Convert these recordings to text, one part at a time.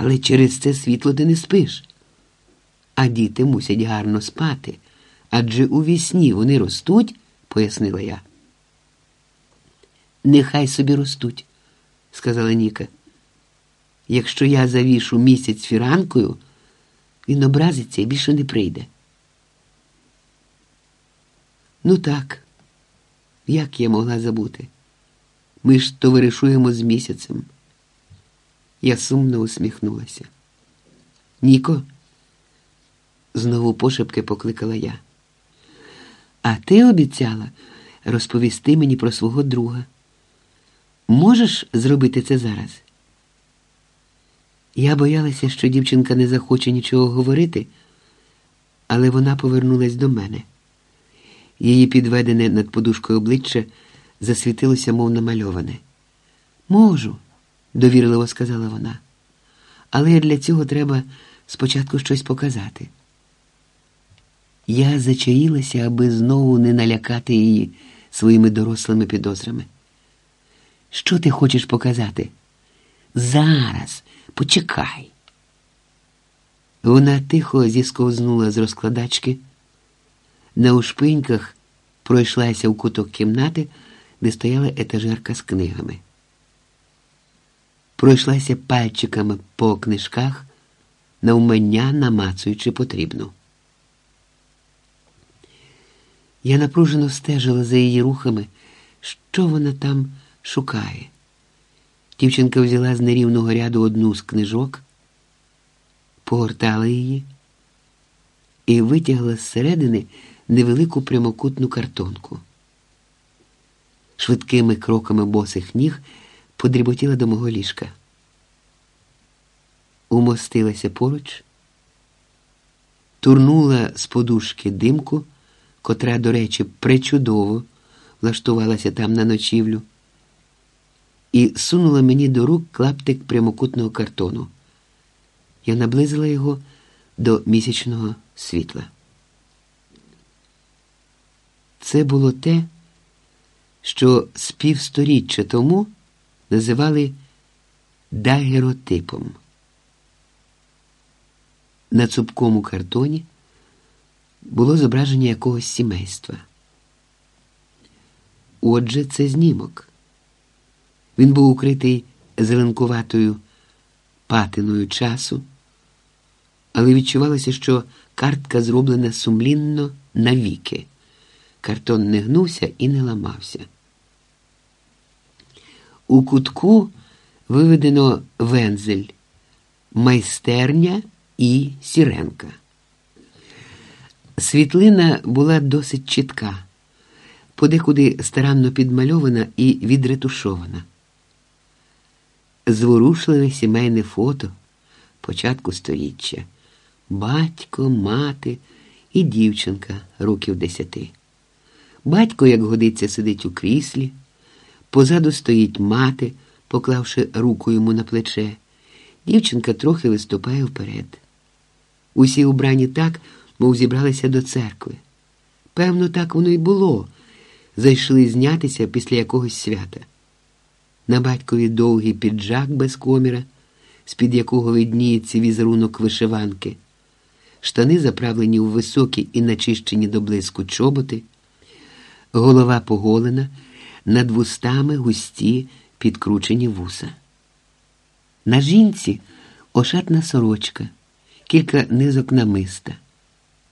Але через це світло ти не спиш. А діти мусять гарно спати, адже у вісні вони ростуть, пояснила я. Нехай собі ростуть, сказала Ніка. Якщо я завішу місяць фіранкою, він образиться і більше не прийде. Ну так, як я могла забути? Ми ж товаришуємо з місяцем. Я сумно усміхнулася. Ніко, знову пошепки покликала я. А ти обіцяла розповісти мені про свого друга. Можеш зробити це зараз? Я боялася, що дівчинка не захоче нічого говорити, але вона повернулась до мене. Її підведене над подушкою обличчя засвітилося, мов намальоване. Можу, довірливо сказала вона. Але для цього треба спочатку щось показати. Я зачаїлася, аби знову не налякати її своїми дорослими підозрами. Що ти хочеш показати? Зараз, почекай. Вона тихо зісковзнула з розкладачки, на ушпиньках пройшлася в куток кімнати, де стояла етажерка з книгами. Пройшлася пальчиками по книжках, навмання намацуючи потрібну. Я напружено стежила за її рухами, що вона там шукає. Дівчинка взяла з нерівного ряду одну з книжок, погортала її і витягла зсередини невелику прямокутну картонку. Швидкими кроками босих ніг подріботіла до мого ліжка. Умостилася поруч, турнула з подушки димку, котра, до речі, пречудово влаштувалася там на ночівлю, і сунула мені до рук клаптик прямокутного картону. Я наблизила його до місячного світла. Це було те, що з півсторіччя тому називали дагеротипом. На цупкому картоні було зображення якогось сімейства. Отже, це знімок. Він був укритий зеленкуватою патиною часу, але відчувалося, що картка зроблена сумлінно навіки. Картон не гнувся і не ламався. У кутку виведено вензель, майстерня і сіренка. Світлина була досить чітка, подекуди старанно підмальована і відретушована. Зворушливе сімейне фото початку сторіччя, батько, мати і дівчинка років десяти. Батько, як годиться, сидить у кріслі, позаду стоїть мати, поклавши руку йому на плече. Дівчинка трохи виступає вперед. Усі убрані так, мов зібралися до церкви. Певно, так воно й було. Зайшли знятися після якогось свята. На батькові довгий піджак без коміра, з-під якого видніється візерунок вишиванки, штани заправлені у високі і начищені до блиску чоботи голова поголена, над вустами густі підкручені вуса. На жінці ошатна сорочка, кілька низок намиста,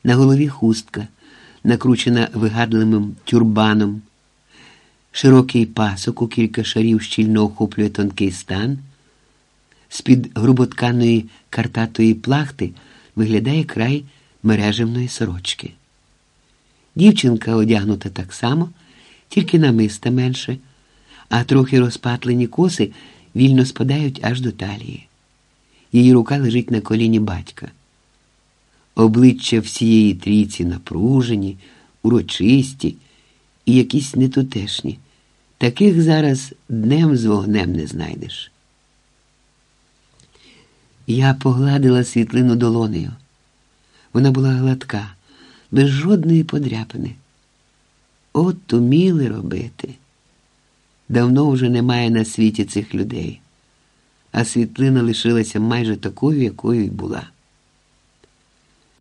на голові хустка, накручена вигадливим тюрбаном, широкий пасок у кілька шарів щільно охоплює тонкий стан, з-під груботканої картатої плахти виглядає край мережевної сорочки. Дівчинка одягнута так само, тільки намиста менше, а трохи розпатлені коси вільно спадають аж до талії. Її рука лежить на коліні батька. Обличчя всієї трійці напружені, урочисті і якісь нетутешні. Таких зараз днем з вогнем не знайдеш. Я погладила світлину долонею. Вона була гладка без жодної подряпини. От уміли робити. Давно вже немає на світі цих людей. а світлина лишилася майже такою, якою й була.